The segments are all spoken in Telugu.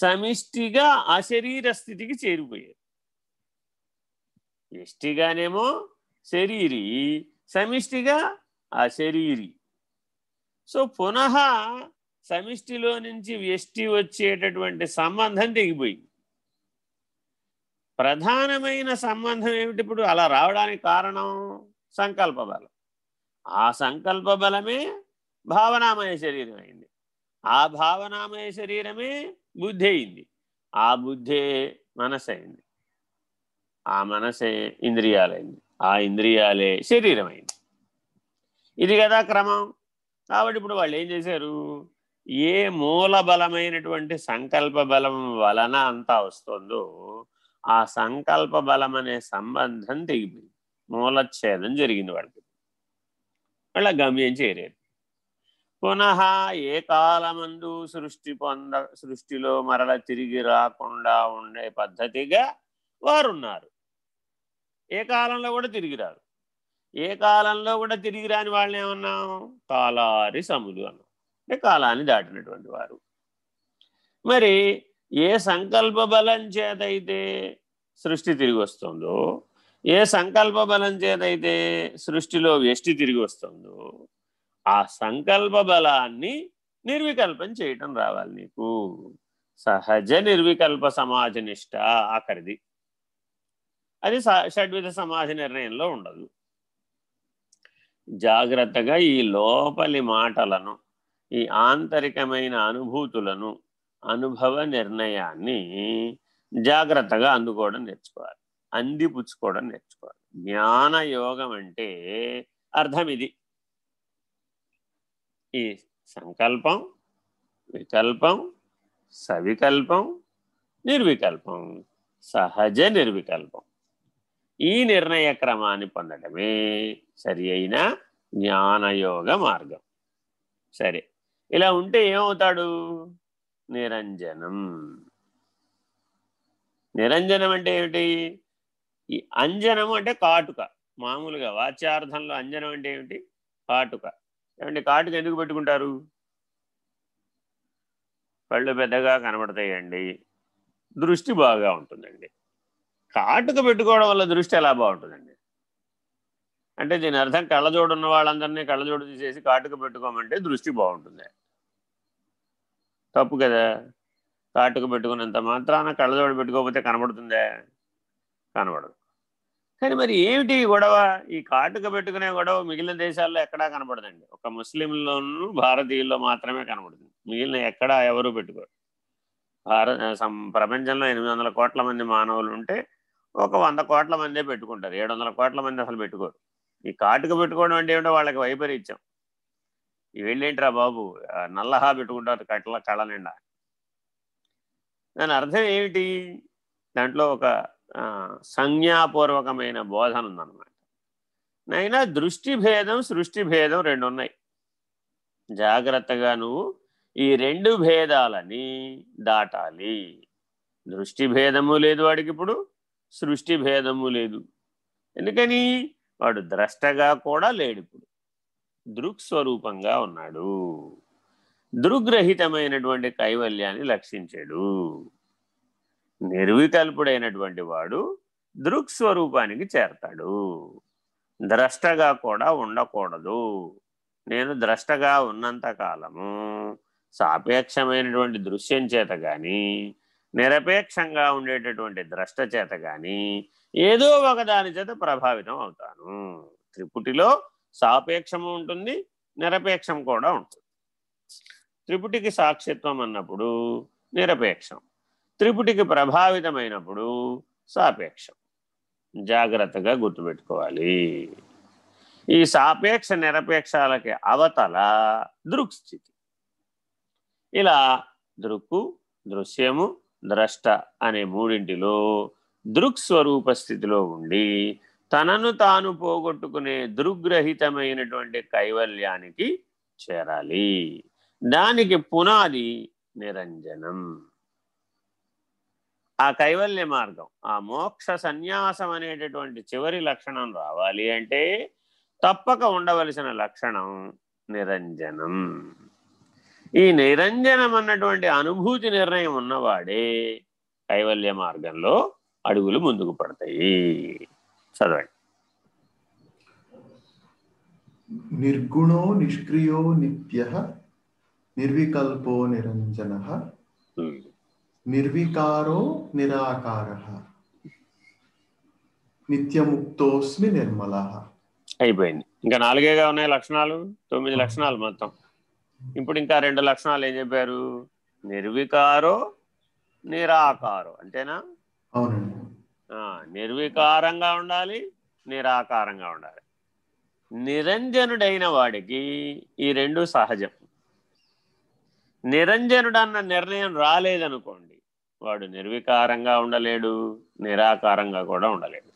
సమిష్టిగా అశరీర స్థితికి చేరిపోయారు ఎష్టిగానేమో శరీరి సమిష్టిగా అశరీరి. సో పునః సమిష్టిలో నుంచి వ్యష్టి వచ్చేటటువంటి సంబంధం తెగిపోయింది. ప్రధానమైన సంబంధం ఏమిటి ఇప్పుడు? అలా రావడానికి కారణం సంకల్ప బలం ఆ సంకల్ప బలమే భావనామయ శరీరం అయింది. ఆ భావనామయ శరీరమే బుద్ధి అయింది. ఆ బుద్ధే మనసైంది ఆ మనసే ఇంద్రియాలైంది. ఆ ఇంద్రియాలే శరీరం అయింది ఇది కదా క్రమం. కాబట్టి ఇప్పుడు వాళ్ళు ఏం చేశారు? ఏ మూల బలమైనటువంటి సంకల్ప బలం వలన అంతా వస్తుందో ఆ సంకల్ప బలం అనే సంబంధం తెగిపోయింది. మూలఛేదం జరిగింది వాళ్ళకి. వాళ్ళ గమ్యం చేరారు పునః ఏ కాలమందు సృష్టి పొంద సృష్టిలో మరల తిరిగి రాకుండా ఉండే పద్ధతిగా వారున్నారు. ఏ కాలంలో కూడా తిరిగి రారు. ఏ కాలంలో కూడా తిరిగి రాని వాళ్ళని ఏమన్నాం? కాలారి సములు అన్నాం. అంటే కాలాన్ని దాటినటువంటి వారు. మరి ఏ సంకల్ప బలం చేతైతే సృష్టి తిరిగి వస్తుందో ఏ సంకల్ప బలం చేతైతే సృష్టిలో వ్యష్టి తిరిగి వస్తుందో ఆ సంకల్ప బలాన్ని నిర్వికల్పం చేయటం రావాలి నీకు. సహజ నిర్వికల్ప సమాజ నిష్ట ఆఖరిది. అది షడ్విధ సమాజ నిర్ణయంలో ఉండదు. జాగ్రత్తగా ఈ లోపలి మాటలను ఈ ఆంతరికమైన అనుభూతులను అనుభవ నిర్ణయాన్ని జాగ్రత్తగా అందుకోవడం నేర్చుకోవాలి. అందిపుచ్చుకోవడం నేర్చుకోవాలి. జ్ఞాన యోగం అంటే అర్థం ఇది ఈ సంకల్పం వికల్పం సవికల్పం నిర్వికల్పం సహజ నిర్వికల్పం. ఈ నిర్ణయ క్రమాన్ని పొందడమే సరి అయిన జ్ఞానయోగ మార్గం. సరే ఇలా ఉంటే ఏమవుతాడు? నిరంజనం. నిరంజనం అంటే ఏమిటి? ఈ అంజనం అంటే కాటుక. మామూలుగా వాచ్యార్థంలో అంజనం అంటే ఏమిటి? కాటుక. ఏమంటే కాటుకి ఎందుకు పెట్టుకుంటారు? కళ్ళు పెద్దగా కనబడతాయండి. దృష్టి బాగా ఉంటుందండి. కాటుక పెట్టుకోవడం వల్ల దృష్టి ఎలా బాగుంటుందండి? అంటే దీని అర్థం కళ్ళజోడు ఉన్న వాళ్ళందరినీ కళ్ళజోడు తీసేసి కాటుక పెట్టుకోమంటే దృష్టి బాగుంటుంది. తప్పు కదా? కాటుక పెట్టుకున్నంత మాత్రాన కళ్ళజోడు పెట్టుకోకపోతే కనబడుతుందే? కనబడదు. కానీ మరి ఏమిటి గొడవ? ఈ కాటుక పెట్టుకునే గొడవ మిగిలిన దేశాల్లో ఎక్కడా కనబడదండి. ఒక ముస్లింలోనూ భారతీయుల్లో మాత్రమే కనబడుతుంది. మిగిలిన ఎక్కడా ఎవరు పెట్టుకోరు. భారత ప్రపంచంలో ఎనిమిది వందల కోట్ల మంది మానవులు ఉంటే ఒక వంద కోట్ల మందే పెట్టుకుంటారు. ఏడు వందల కోట్ల మంది అసలు పెట్టుకోరు. ఈ కాటుక పెట్టుకోవడం అంటే ఏమిటో వాళ్ళకి వైపరీత్యం. ఈ వెళ్ళేంటిరా బాబు? నల్లహా పెట్టుకుంటారు కట్ల కళ నిండా. దాని అర్థం ఏమిటి? దాంట్లో ఒక సంజ్ఞాపూర్వకమైన బోధన ఉందన్నమాట నైనా దృష్టి భేదం సృష్టి భేదం రెండు ఉన్నాయి జాగ్రత్తగా నువ్వు ఈ రెండు భేదాలని దాటాలి. దృష్టి భేదము లేదు వాడికి ఇప్పుడు సృష్టి భేదము లేదు. ఎందుకని? వాడు ద్రష్టగా కూడా లేడు ఇప్పుడు దృక్స్వరూపంగా ఉన్నాడు. దృగ్రహితమైనటువంటి కైవల్యాన్ని లక్షించాడు. నిర్వికల్పుడైనటువంటి వాడు దృక్స్వరూపానికి చేరతాడు. ద్రష్టగా కూడా ఉండకూడదు. నేను ద్రష్టగా ఉన్నంత కాలము సాపేక్షమైనటువంటి దృశ్యం చేత కానీ నిరపేక్షంగా ఉండేటటువంటి ద్రష్ట చేత కానీ ఏదో ఒక దాని చేత ప్రభావితం అవుతాను. త్రిపుటిలో సాపేక్షము ఉంటుంది నిరపేక్షం కూడా ఉంటుంది. త్రిపుటికి సాక్షిత్వం అన్నప్పుడు నిరపేక్షం. త్రిపుటికి ప్రభావితమైనప్పుడు సాపేక్షం. జాగ్రత్తగా గుర్తుపెట్టుకోవాలి. ఈ సాపేక్ష నిరపేక్షాలకి అవతల దృక్స్థితి. ఇలా దృక్కు దృశ్యము ద్రష్ట అనే మూడింటిలో దృక్స్వరూప స్థితిలో ఉండి తనను తాను పోగొట్టుకునే దృగ్రహితమైనటువంటి కైవల్యానికి చేరాలి. దానికి పునాది నిరంజనం. ఆ కైవల్య మార్గం ఆ మోక్ష సన్యాసం అనేటటువంటి చివరి లక్షణం రావాలి అంటే తప్పక ఉండవలసిన లక్షణం నిరంజనం. ఈ నిరంజనం అన్నటువంటి అనుభూతి నిర్ణయం ఉన్నవాడే కైవల్య మార్గంలో అడుగులు ముందుకు పడతాయి. చదవండి. నిర్గుణో నిష్క్రియో నిత్య నిర్వికల్పో నిరంజన. నిర్వికారో నిరాకార. నిత్యముక్తోస్మి నిర్మల. అయిపోయింది. ఇంకా నాలుగేగా ఉన్నాయి లక్షణాలు? తొమ్మిది లక్షణాలు మొత్తం. ఇప్పుడు ఇంకా రెండు లక్షణాలు ఏం చెప్పారు? నిర్వికారో నిరాకారో. అంతేనా? అవునండి. ఆ, నిర్వికారంగా ఉండాలి నిరాకారంగా ఉండాలి. నిరంజనుడైన వాడికి ఈ రెండు సహజం. నిరంజనుడు అన్న నిర్ణయం రాలేదనుకోండి వాడు నిర్వికారంగా ఉండలేడు నిరాకారంగా కూడా ఉండలేడు.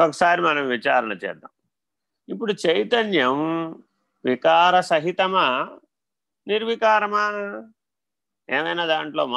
ఒకసారి మనం విచారణ చేద్దాం. ఇప్పుడు చైతన్యం వికార సహితమా నిర్వికారమా? ఏమైనా దాంట్లో మార్పు